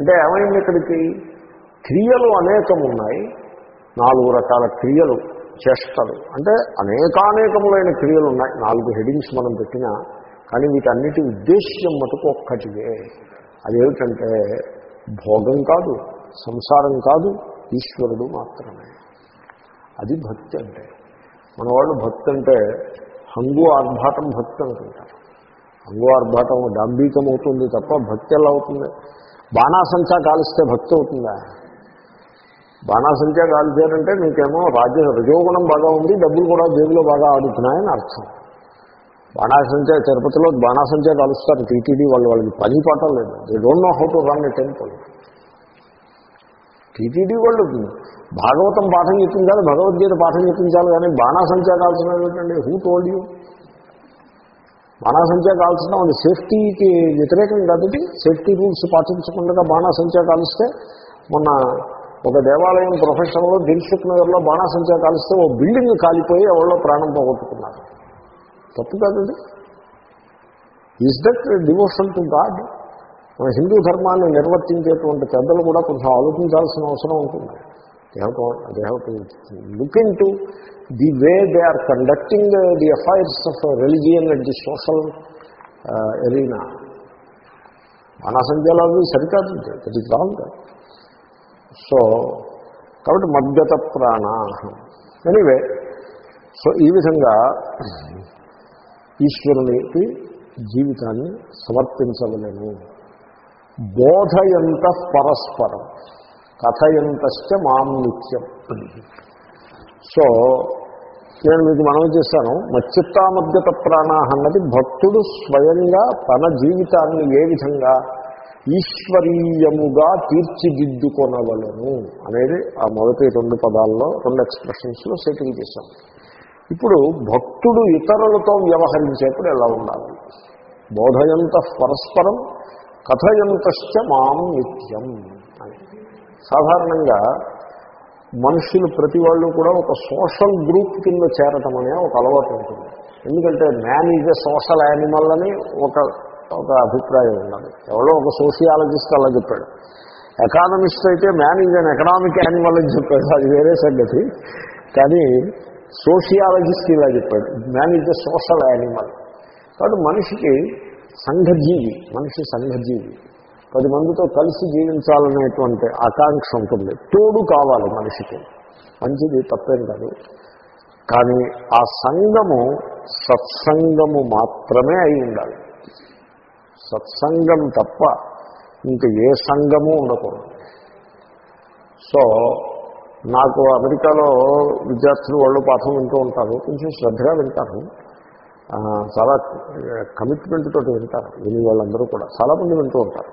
అంటే ఏమైంది ఇక్కడికి? క్రియలు అనేకం ఉన్నాయి నాలుగు రకాల క్రియలు చేష్టలు. అంటే అనేకానేకములైన క్రియలు ఉన్నాయి నాలుగు హెడింగ్స్ మనం పెట్టినా కానీ వీటన్నిటి ఉద్దేశ్యం మటుకు ఒక్కటివే. అదేమిటంటే భోగం కాదు. సంసారం కాదు ఈశ్వరుడు మాత్రమే. అది భక్తి అంటే. మన వాళ్ళు భక్తి అంటే హంగు ఆర్భాటం భక్తి అనుకుంటారు. హంగు ఆర్భాటం డాంబీకం అవుతుంది తప్ప భక్తి ఎలా అవుతుంది? బాణాసంచా కాలిస్తే భక్తి అవుతుందా? బాణాసంచా కాల్చారంటే మీకేమో రాజ రజోగుణం బాగా ఉంది డబ్బులు కూడా జేబులో బాగా ఆడుతున్నాయని అర్థం. బాణాసంచా తిరుపతిలో బాణాసంచా కాలుస్తారు టీటీడీ వాళ్ళు వాళ్ళకి పని పాఠం లేదు. They don't know how to run a temple TTD వాళ్ళు భాగవతం పాఠం చెప్పించాలి భగవద్గీత పాఠం చెప్పించాలి కానీ బాణాసంచా కాల్సిన ఏంటండి? హూ టోల్డ్ యూ బాణాసంచా కాల్చడం అది సేఫ్టీకి వ్యతిరేకం కాదు సేఫ్టీ రూల్స్ పాటించకుండా బాణాసంచా కాలిస్తే మొన్న ఒక దేవాలయం ప్రొఫెషన్లో దిల్సుఖ్ నగర్లో బాణాసంచా కాలిస్తే ఓ బిల్డింగ్ కాలిపోయి ఎవరో ప్రాణం పోగొట్టుకున్నారు. తప్పు కాదండి is that devotion to God మన హిందూ ధర్మాన్ని నిర్వర్తించేటువంటి పెద్దలు కూడా కొంచెం ఆలోచించాల్సిన అవసరం ఉంటుంది. They have to looking to the way they are conducting the affairs of religion and the social arena బాణాసంఖ్యలో అవి సరికాదు దట్ ఈస్ రాంగ్ సో కాబట్టి మద్గత ప్రాణ ఎనీవే సో ఈ విధంగా ఈశ్వరునికి జీవితాన్ని సమర్పించవలేను. బోధయంత పరస్పరం కథయంతశ్చ మాం నిత్యం. సో నేను మీకు మనం చేశాను మచ్చిత్తామద్గత ప్రాణ అన్నది భక్తుడు స్వయంగా తన జీవితాన్ని ఏ విధంగా ఈశ్వరీయముగా తీర్చిదిద్దుకొనవలను అనేది ఆ మొదటి రెండు పదాల్లో రెండు ఎక్స్ప్రెషన్స్లో సెటిల్ చేశాం. ఇప్పుడు భక్తుడు ఇతరులతో వ్యవహరించేప్పుడు ఎలా ఉండాలి? బోధయంత పరస్పరం కథయంతశ్చ మాం నిత్యం అని. సాధారణంగా మనుషులు ప్రతి వాళ్ళు కూడా ఒక సోషల్ గ్రూప్ కింద చేరటం అనే ఒక అలవాటు ఉంటుంది. ఎందుకంటే man is a social animal అని ఒక ఒక అభిప్రాయం ఉన్నది ఎవరో ఒక సోషియాలజిస్ట్ అలా చెప్పాడు. ఎకానమిస్ట్ అయితే man is an economic animal అని చెప్పాడు. అది వేరే సంగతి. కానీ సోషియాలజిస్ట్ ఇలా చెప్పాడు. Man is a social animal. కాబట్టి మనిషికి సంఘజీవి మనిషి సంఘజీవి. పది మందితో కలిసి జీవించాలనేటువంటి ఆకాంక్ష ఉంటుంది. తోడు కావాలి మనిషికి. మంచిది తప్పేం కాదు. కానీ ఆ సంఘము సత్సంగము మాత్రమే అయి ఉండాలి. సత్సంగం తప్ప ఇంక ఏ సంఘము ఉండకూడదు. సో నాకు అమెరికాలో విద్యార్థులు వాళ్ళు పాఠం వింటూ ఉంటారు. కొంచెం శ్రద్ధగా వింటారు. చాలా కమిట్మెంట్ తోటి వింటారు. విని వాళ్ళందరూ కూడా. చాలామంది వింటూ ఉంటారు.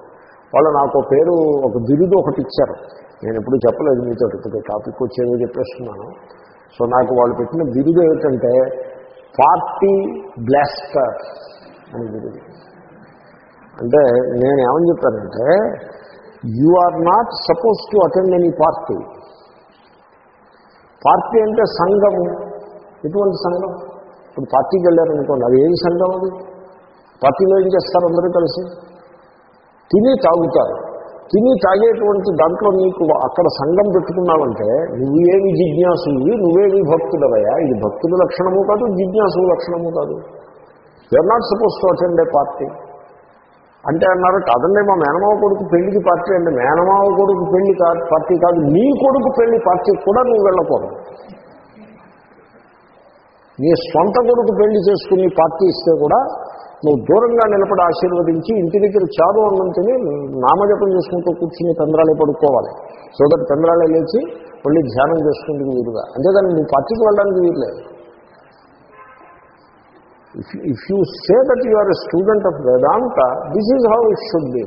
వాళ్ళు నాకు ఒక పేరు ఒక బిరుదు ఒకటి ఇచ్చారు. నేను ఎప్పుడు చెప్పలేదు మీతో ఇప్పుడు టాపిక్ వచ్చేదో చెప్పేస్తున్నాను. సో నాకు వాళ్ళు పెట్టిన బిరుదు ఏమిటంటే పార్టీ బ్లాస్టర్ అని బిరుదు. అంటే నేను ఏమని చెప్పానంటే you are not suppose to attend any party party అంటే సంఘము. ఎటువంటి సంఘం? ఇప్పుడు పార్టీకి వెళ్ళారనుకోండి అది ఏం సంఘం అది? పార్టీలో ఏం చేస్తారు అందరూ కలిసి? తిని తాగుతారు. తిని తాగేటువంటి దాంట్లో నీకు అక్కడ సంఘం పెట్టుకున్నావంటే నువ్వేమి జిజ్ఞాసువి నువ్వేమి భక్తుడవయా ఇది భక్తుల లక్షణము కాదు జిజ్ఞాసు లక్షణము కాదు. You are not suppose to attend a party అంటే అన్నారు కాదండి మా మేనమావ కొడుకు పెళ్ళికి పార్టీ అండి. మేనమావ కొడుకు పెళ్ళి కాదు పార్టీ కాదు నీ కొడుకు పెళ్ళి పార్టీ కూడా నువ్వు వెళ్ళకూడదు. నీ స్వంత కొడుకు పెళ్ళి చేసుకుని పార్టీ ఇస్తే కూడా నువ్వు దూరంగా నిలబడి ఆశీర్వదించి ఇంటి దగ్గర చాలు అన్నంతని నామజపం చేసుకుంటూ కూర్చుని తంద్రాలే పడుకోవాలి. సో దట్ తంద్రాలే లేచి మళ్ళీ ధ్యానం చేసుకుంటుంది వీలుగా అంతేగాని నువ్వు పార్టీకి వెళ్ళడానికి వీరలేదు if if you say that you are a student of Vedanta this is how it should be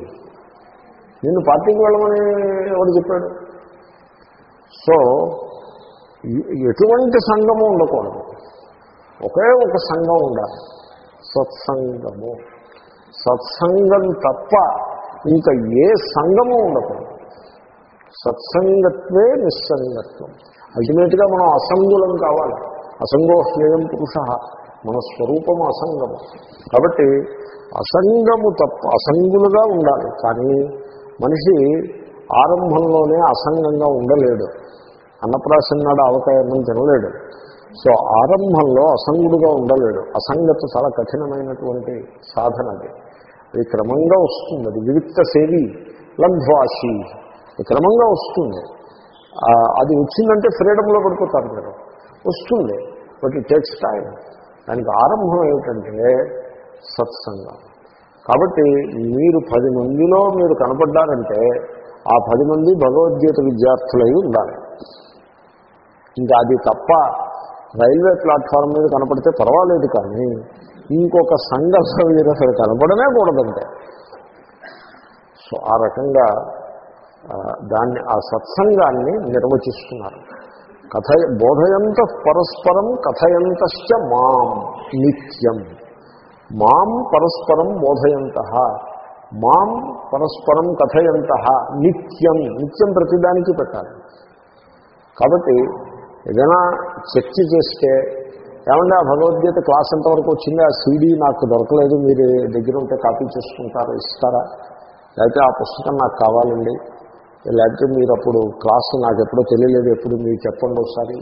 నిన్ను పార్టీకి వెళ్ళమని ఎవడు చెప్పాడు? సో ఎటువంటి సంఘము ఉండకూడదు. ఒకే ఒక సంఘం ఉండాలి. సత్సంగము. సత్సంగం తప్ప ఇంకా ఏ సంఘము ఉండకూడదు. సత్సంగత్వే నిస్సంగత్వం. అల్టిమేట్గా మనం అసంగులం కావాలి. అసంగో హ్యేయం పురుష. మన స్వరూపం అసంగము. కాబట్టి అసంగము తప్ప అసంగులుగా ఉండాలి. కానీ మనిషి ఆరంభంలోనే అసంగంగా ఉండలేడు. అన్నప్రాసన్నాడు అవకాశం తినలేడు. సో ఆరంభంలో అసంగుడుగా ఉండలేడు. అసంగత చాలా కఠినమైనటువంటి సాధన అది. అది క్రమంగా వస్తుంది. అది వివిక్త సేవి లగ్భాషి క్రమంగా వస్తుంది. అది వచ్చిందంటే ఫ్రీడంలో పడిపోతారు మీరు. వస్తుంది. బట్ ఇట్ టేక్స్ టైం దానికి ఆరంభం ఏమిటంటే సత్సంగం. కాబట్టి మీరు పది మందిలో మీరు కనపడ్డారంటే ఆ పది మంది భగవద్గీత విద్యార్థులై ఉండాలి. ఇంకా అది తప్ప రైల్వే ప్లాట్ఫారం మీద కనపడితే పర్వాలేదు కానీ ఇంకొక సంఘర్ష మీరు అసలు కనపడనే కూడదంటే. సో ఆ రకంగా దాన్ని ఆ సత్సంగాన్ని నిర్వచిస్తున్నారు. కథ బోధయంత పరస్పరం కథయంతశ్చ మాం నిత్యం. మాం పరస్పరం బోధయంత మాం పరస్పరం కథయంత నిత్యం. నిత్యం ప్రతిదానికి పెట్టాలి. కాబట్టి ఏదైనా చర్చ చేస్తే ఏమంటే ఆ భగవద్గీత క్లాస్ ఎంతవరకు వచ్చింది? ఆ సీడీ నాకు దొరకలేదు మీరు దగ్గర ఉంటే కాపీ చేసుకుంటారా ఇస్తారా? లేకపోతే ఆ పుస్తకం నాకు కావాలండి. లేకపోతే మీరు అప్పుడు క్లాస్ నాకు ఎప్పుడో తెలియలేదు ఎప్పుడు మీరు చెప్పండి ఒకసారి.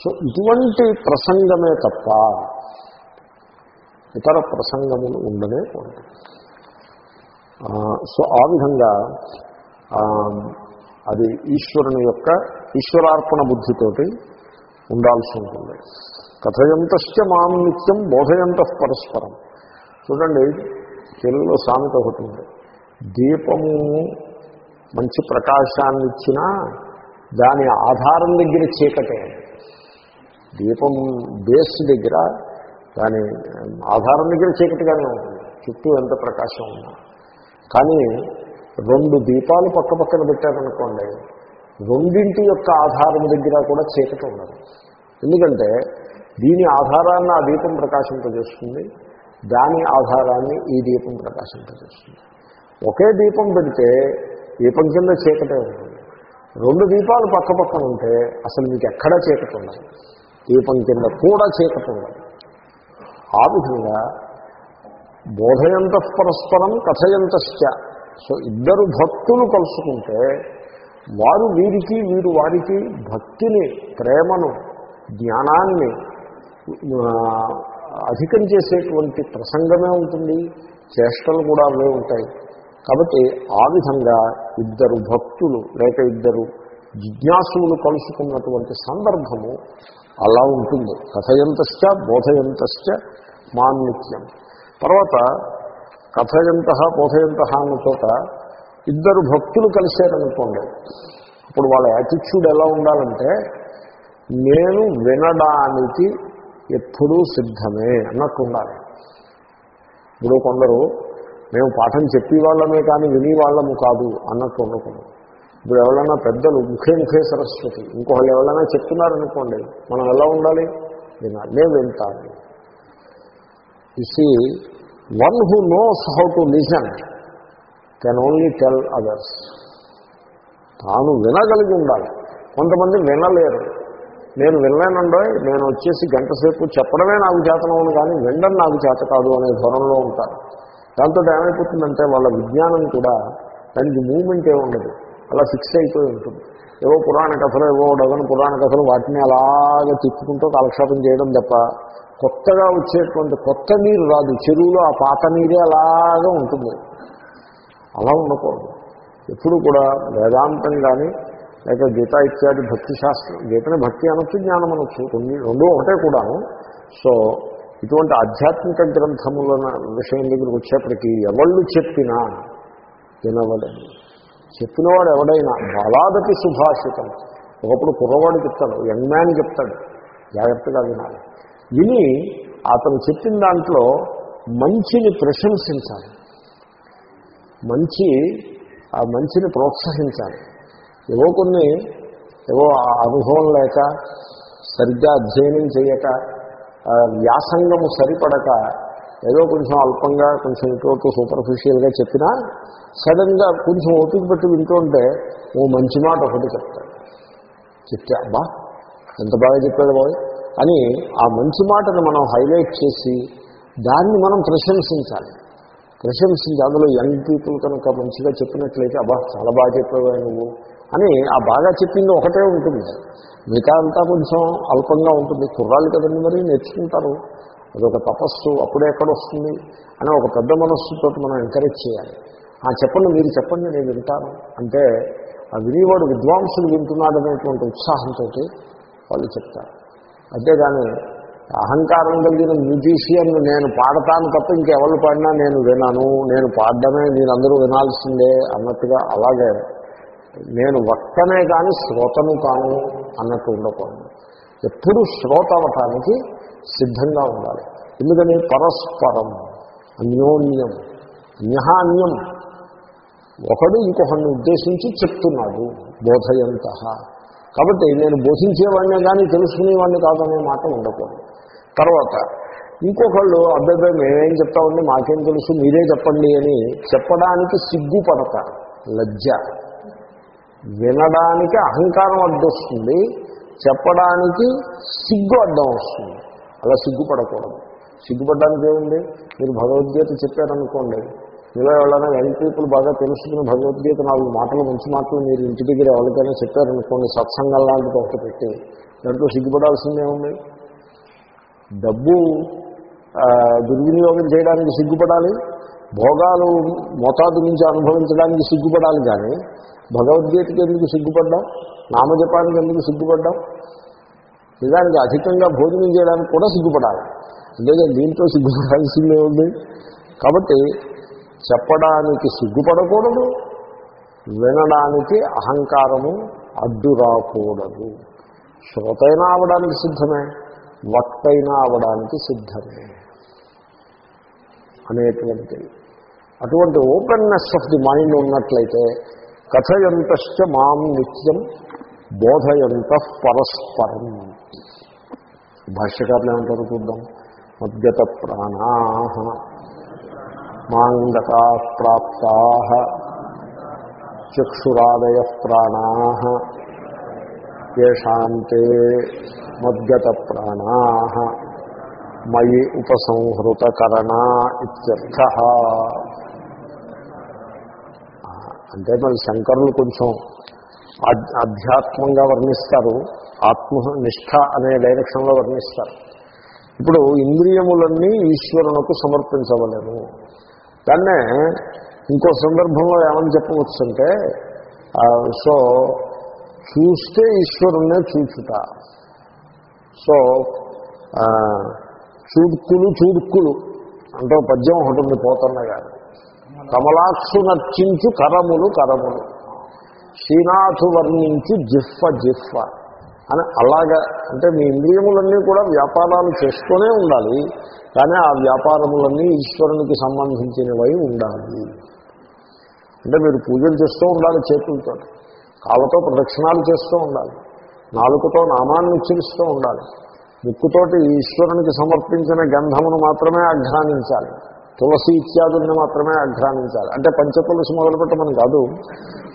సో ఇటువంటి ప్రసంగమే తప్ప ఇతర ప్రసంగములు ఉండనే సో ఆ విధంగా అది ఈశ్వరుని యొక్క ఈశ్వరార్పణ బుద్ధితోటి ఉండాల్సి ఉంటుంది కథయంతశ్చ మాం నిత్యం బోధయంత పరస్పరం. చూడండి తెలుగులో సామెత ఒకటి ఉంది. దీపము మంచి ప్రకాశాన్ని ఇచ్చినా దాని ఆధారం దగ్గర చీకటే. దీపం బేస్ దగ్గర దాని ఆధారం దగ్గర చీకటిగానే ఉంటుంది. చుట్టూ ఎంత ప్రకాశం ఉన్నా. కానీ రెండు దీపాలు పక్క పక్కన పెట్టారనుకోండి రెండింటి యొక్క ఆధారం దగ్గర కూడా చీకటి ఉండదు ఎందుకంటే దీని ఆధారాన్ని ఆ దీపం ప్రకాశింపజేస్తుంది. దాని ఆధారాన్ని ఈ దీపం ప్రకాశింపజేస్తుంది. ఒకే దీపం పెడితే దీపం కింద చీకటే ఉంటుంది. రెండు దీపాలు పక్క పక్కన ఉంటే అసలు మీకు ఎక్కడా చీకటి ఉండదు. దీపం కింద కూడా చీకటి ఉండదు. ఆ విధంగా బోధయంత పరస్పరం కథయంతశ్చ. సో ఇద్దరు భక్తులు కలుసుకుంటే వారు వీరికి వీరు వారికి భక్తిని ప్రేమను జ్ఞానాన్ని అధికం చేసేటువంటి ప్రసంగమే ఉంటుంది చేష్టలు కూడా అవే ఉంటాయి. కాబట్టి ఆ విధంగా ఇద్దరు భక్తులు లేక ఇద్దరు జిజ్ఞాసువులు కలుసుకున్నటువంటి సందర్భము అలా ఉంటుంది. కథయంతశ్చ బోధయంతశ్చ మాన్నిత్యం. తర్వాత కథయంత బోధయంత అన్న చోట ఇద్దరు భక్తులు కలిశారనుకోండి అప్పుడు వాళ్ళ యాటిట్యూడ్ ఎలా ఉండాలంటే నేను వినడానికి ఎప్పుడూ సిద్ధమే అన్నట్టు ఉండాలి. ఇప్పుడు కొందరు మేము పాఠం చెప్పేవాళ్ళమే కానీ వినేవాళ్ళము కాదు అన్నట్టు ఉండకూడదు. ఇప్పుడు ఎవరైనా పెద్దలు ముఖే ముఖే సరస్వతి ఇంకొకళ్ళు ఎవరైనా చెప్తున్నారనుకోండి మనం ఎలా ఉండాలి? వినాలి నేను వింటాను ఇసి one who knows how to listen can only tell others. తాను వినగలిగి ఉండాలి. కొంతమంది వినలేరు. నేను వెళ్ళానండో నేను వచ్చేసి గంట సేపు చెప్పడమే నాకు చేతనవును కానీ వినడం నాకు చేత కాదు అనే ధోరణిలో ఉంటారు. దాంతో ఏమైపోతుందంటే వాళ్ళ విజ్ఞానం కూడా దానికి మూమెంట్ ఏ ఉండదు. అలా ఫిక్స్ అయిపోయి ఉంటుంది. ఏవో పురాణ కథలు ఏవో డగన్ పురాణ కథలు వాటిని అలాగా తిప్పుకుంటూ కాలక్షేపం చేయడం తప్ప కొత్తగా వచ్చేటువంటి కొత్త నీరు రాదు. చెరువులో ఆ పాత నీరే అలాగా ఉంటుంది. అలా ఉండకూడదు. ఎప్పుడు కూడా వేదాంతం కానీ లేక గీత ఇత్యాది భక్తి శాస్త్రం గీతని భక్తి అనొచ్చు జ్ఞానం అనొచ్చు కొన్ని రెండు ఒకటే కూడాను. సో ఇటువంటి ఆధ్యాత్మిక గ్రంథముల విషయం దగ్గరికి వచ్చేప్పటికీ ఎవళ్ళు చెప్పినా వినవలేదు. చెప్పినవాడు ఎవడైనా బలాదకి సుభాషితం. ఒకప్పుడు కుర్రవాడు చెప్తాడు యంగ్ మ్యాన్ చెప్తాడు జాగ్రత్తగా వినాలి. విని అతను చెప్పిన దాంట్లో మంచిని ప్రశంసించాలి. మంచి ఆ మంచిని ప్రోత్సహించాలి. ఏవో కొన్ని ఏవో ఆ అనుభవం లేక సరిగ్గా అధ్యయనం చేయక ఆ వ్యాసంగము సరిపడక ఏదో కొంచెం అల్పంగా కొంచెం ఇటువంటి సూపర్ఫిషియల్గా చెప్పినా సడన్గా కొంచెం ఓపిక పెట్టి వింటుంటే ఉంటే ఓ మంచి మాట ఒకటి చెప్తాడు చెప్తే అబ్బా ఎంత బాగా చెప్పాడు బాయ్ అని ఆ మంచి మాటను మనం హైలైట్ చేసి దాన్ని మనం ప్రశంసించాలి. ప్రశంసించి అందులో యంగ్ పీపుల్ కనుక మంచిగా చెప్పినట్లయితే అబ్బా చాలా బాగా చెప్పేవా నువ్వు అని ఆ బాగా చెప్పింది ఒకటే ఉంటుంది. మిగతా అంతా కొంచెం అల్పంగా ఉంటుంది. కుర్రాళ్ళు కదండి మరి నేర్చుకుంటారు. అదొక తపస్సు అప్పుడే ఎక్కడ వస్తుంది అని ఒక పెద్ద మనస్సుతో మనం ఎంకరేజ్ చేయాలి. ఆ చెప్పండి మీరు చెప్పండి నేను వింటాను. అంటే ఆ వినివాడు విద్వాంసులు వింటున్నాడనేటువంటి ఉత్సాహంతో వాళ్ళు చెప్తారు. అంతేగాని అహంకారం కలిగిన మ్యూజిషియన్ నేను పాడతాను తప్ప ఇంకెవరు పాడినా నేను విన్నాను నేను పాడడమే మీరందరూ వినాల్సిందే అన్నట్టుగా అలాగే నేను వక్తనే కానీ శ్రోతను కాను అన్నట్టు ఉండకూడదు. ఎప్పుడు శ్రోత అవటానికి సిద్ధంగా ఉండాలి. ఎందుకని? పరస్పరం అన్యోన్యం అన్యహాన్యం. ఒకడు ఇంకొకడిని ఉద్దేశించి చెప్తున్నాడు బోధయంత. కాబట్టి నేను బోధించేవాడినే కానీ తెలుసుకునేవాడిని కాదనే మాట ఉండకూడదు. తర్వాత ఇంకొకళ్ళు అబ్బాయి మేమేం చెప్తామండి మాకేం తెలుసు మీరే చెప్పండి అని చెప్పడానికి సిగ్గుపడతారు లజ్జ. వినడానికి అహంకారం అడ్డొస్తుంది చెప్పడానికి సిగ్గు అడ్డం వస్తుంది. అలా సిగ్గుపడకూడదు. సిగ్గుపడడానికి ఏముంది? మీరు భగవద్గీత చెప్పారనుకోండి. మీలో ఎవరైనా యంగ్ పీపుల్ బాగా తెలుసుకుని భగవద్గీత నాలుగు మాటలు మంచి మాటలు మీరు ఇంటి దగ్గర ఎవరికైనా చెప్పారనుకోండి సత్సంగం లాంటిది ఒకటి పెట్టి దాంట్లో సిగ్గుపడాల్సిందే ఉంది డబ్బు దుర్వినియోగం చేయడానికి సిగ్గుపడాలి. భోగాలు మోతాదు నుంచి అనుభవించడానికి సిగ్గుపడాలి కానీ భగవద్గీతకి ఎందుకు సిగ్గుపడ్డాం? నామజపానికి ఎందుకు సిగ్గుపడ్డాం? నిజానికి అధికంగా భోజనం చేయడానికి కూడా సిగ్గుపడాలి. అంతేగాని దీంట్లో సిగ్గుపడాల్సిందే ఉంది. కాబట్టి చెప్పడానికి సిగ్గుపడకూడదు వినడానికి అహంకారము అడ్డు రాకూడదు శ్రోతైనా అవడానికి సిద్ధమే. వక్తైనా అవడానికి సిద్ధమే. అనేటువంటి అటువంటి ఓపెన్నెస్ ఆఫ్ ది మైండ్ ఉన్నట్లయితే కథయంతశ్చ మాం నిత్యం బోధయంత పరస్పరం. భాష్యకారులు ఏమంటారు చూద్దాం. మద్గత ప్రాణా మాంగతా ప్రాప్తా చక్షురాదయ ప్రాణా ఏషాంతే మద్గత ప్రాణా మయి ఉపసంహృతకరణ ఇత్యర్థ. అంటే మరి శంకరులు కొంచెం ఆధ్యాత్మంగా వర్ణిస్తారు ఆత్మనిష్ట అనే డైరెక్షన్లో వర్ణిస్తారు. ఇప్పుడు ఇంద్రియములన్నీ ఈశ్వరునకు సమర్పించవలేము దాన్నే ఇంకో సందర్భంలో ఏమని చెప్పవచ్చు అంటే సో చూస్తే ఈశ్వరుణ్ణే చూచుట. సో చూడుకులు చూడుకులు అంటే పద్యం ఒకటి ఉంది పోతన్నగా. కమలాక్షు నర్చించు కరములు కరములు. శ్రీనాథు వర్ణించు జిఫ్ఫ జిఫ్ఫ. అని అలాగా అంటే మీ ఇంద్రియములన్నీ కూడా వ్యాపారాలు చేస్తూనే ఉండాలి. కానీ ఆ వ్యాపారములన్నీ ఈశ్వరునికి సంబంధించినవై ఉండాలి. అంటే మీరు పూజలు చేస్తూ ఉండాలి చేతులతో కాళ్ళతో ప్రదక్షిణాలు చేస్తూ ఉండాలి. నాలుకతో నామాన్ని ఉచ్చరిస్తూ ఉండాలి. ముక్కుతోటి ఈశ్వరునికి సమర్పించిన గంధమును మాత్రమే అఘ్రానించాలి తులసి ఇత్యాదుల్ని మాత్రమే అఘ్రానించాలి అంటే పంచతులసి మొదలుపెట్టమని కాదు.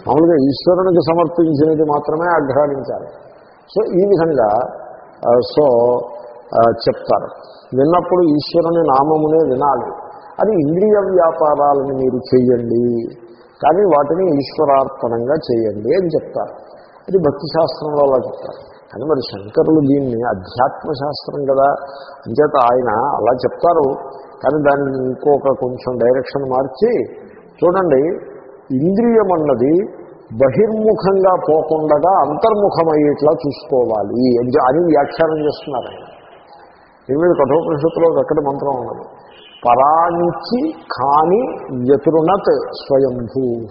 మామూలుగా ఈశ్వరునికి సమర్పించినది మాత్రమే అఘ్రానించాలి సో ఈ విధంగా సో చెప్తారు. విన్నప్పుడు ఈశ్వరుని నామమునే వినాలి. అది ఇంద్రియ వ్యాపారాలను మీరు చేయండి. కానీ వాటిని ఈశ్వరార్పణంగా చేయండి అని చెప్తారు. అది భక్తి శాస్త్రంలో అలా చెప్తారు. కానీ మరి శంకరులు దీన్ని అధ్యాత్మ శాస్త్రం కదా. అంచేత ఆయన అలా చెప్తారు. కానీ దాన్ని ఇంకొక కొంచెం డైరెక్షన్ మార్చి చూడండి ఇంద్రియం అన్నది బహిర్ముఖంగా పోకుండా అంతర్ముఖమయ్యేట్లా చూసుకోవాలి అని అని వ్యాఖ్యానం చేస్తున్నారు ఆయన. దీని మీద కఠోపనిషత్తులో ఎక్కడ మంత్రం ఉన్నది. పరాంచి కాని వ్యతురుణత్ స్వయంభూ.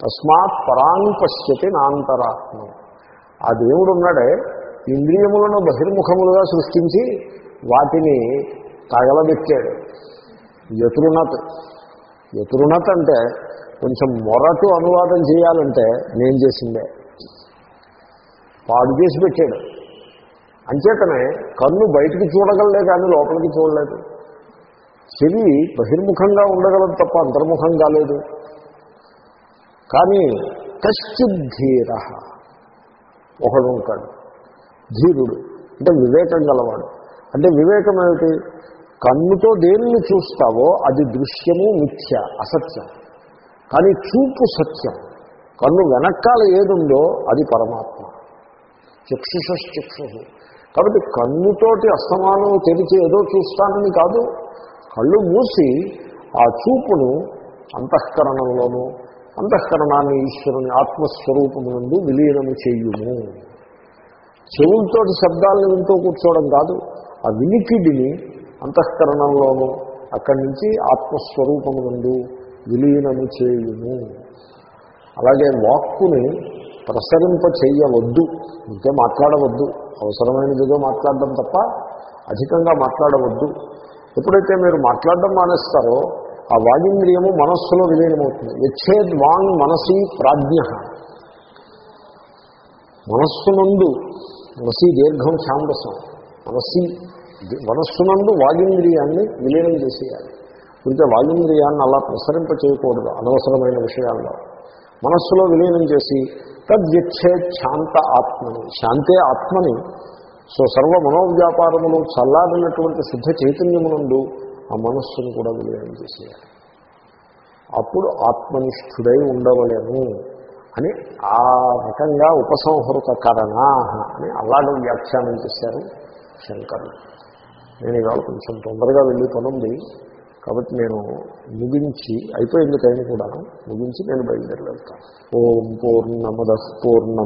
తస్మాత్ పరాంగ్ పశ్యతి నాంతరాత్మ. ఆ దేవుడు ఉన్నాడే ఇంద్రియములను బహిర్ముఖములుగా సృష్టించి వాటిని తగలబెట్టాడు. యతురునత్ యతురునత్ అంటే కొంచెం మొరటు అనువాదం చేయాలంటే నేను చేసిందే. పాడు చేసి పెట్టాడు. అంచేతనే కన్ను బయటికి చూడగలలే కానీ లోపలికి చూడలేదు. చెవి బహిర్ముఖంగా ఉండగలదు తప్ప అంతర్ముఖం కాలేదు. కానీ కశ్చిద్ధీర ఒకడు ఉంటాడు ధీరుడు అంటే వివేకం గలవాడు. అంటే వివేకం ఏమిటి? కన్నుతో దేనిని చూస్తావో అది దృశ్యము మిథ్య అసత్యం. కానీ చూపు సత్యం. కన్ను వెనకాల ఏదుందో అది పరమాత్మ. చక్షుషశ్చక్షు కాబట్టి కన్నుతోటి అస్తమానం తెరిచి ఏదో చూస్తానని కాదు. కళ్ళు మూసి ఆ చూపును అంతఃకరణంలోనూ అంతఃకరణాన్ని ఈశ్వరుని ఆత్మస్వరూపము నుండి విలీనము చేయుము. చెవులతో శబ్దాలను వింటూ కూర్చోవడం కాదు ఆ వినికిడిని అంతఃకరణంలోనూ అక్కడి నుంచి ఆత్మస్వరూపము నుండి విలీనము చేయుము. అలాగే వాక్కుని ప్రసరింప చేయవద్దు ఇంకే మాట్లాడవద్దు. అవసరమైనదిగా మాట్లాడడం తప్ప అధికంగా మాట్లాడవద్దు. ఎప్పుడైతే మీరు మాట్లాడడం మానేస్తారో ఆ వాగింద్రియము మనస్సులో విలీనమవుతుంది. యచ్చేద్ వాంగ్ మనసి ప్రాజ్ఞ. మనస్సునందు మనసి దీర్ఘం ఛాందసం మనసి మనస్సునందు వాగింద్రియాన్ని విలీనం చేసేయాలి. ఇంకా వాగింద్రియాన్ని అలా ప్రసరింప చేయకూడదు అనవసరమైన విషయాల్లో. మనస్సులో విలీనం చేసి తద్యచ్చే శాంత ఆత్మని శాంతే ఆత్మని సో సర్వ మనోవ్యాపారములు చల్లారినటువంటి సిద్ధ చైతన్యమునందు ఆ మనస్సును కూడా విలీనం చేసేయాలి. అప్పుడు ఆత్మనిష్ఠుడై ఉండవలేము అని ఆ రకంగా ఉపసంహృత కరణా అని అలాగే వ్యాఖ్యానం చేశారు శంకరులు నేను ఇవాళ కొంచెం తొందరగా వెళ్ళి పనుంది కాబట్టి నేను ముగించి అయిపోయింది టైం కూడా ముగించి నేను బయలుదేరి వెళ్తాను. ఓం పూర్ణమద పూర్ణ